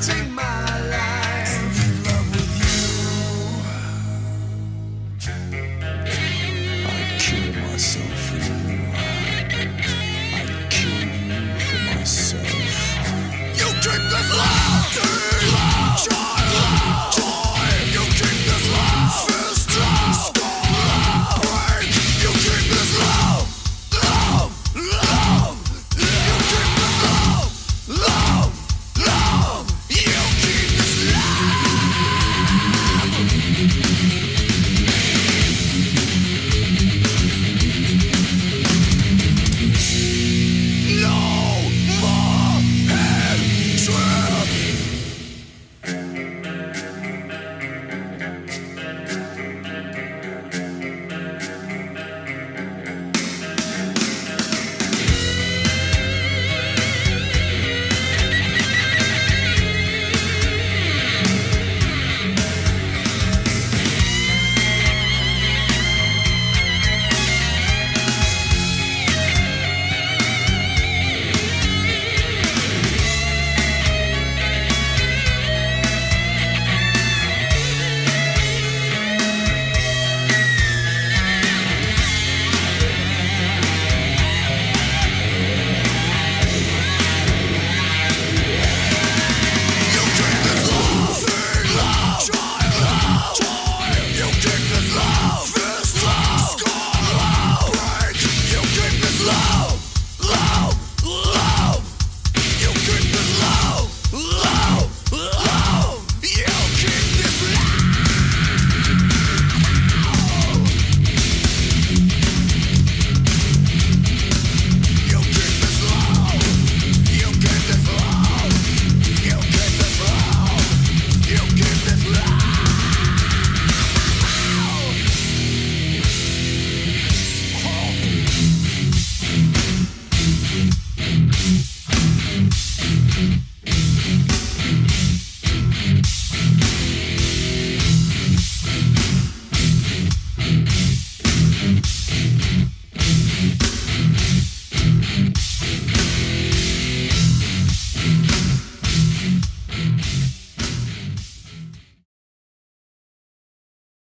take my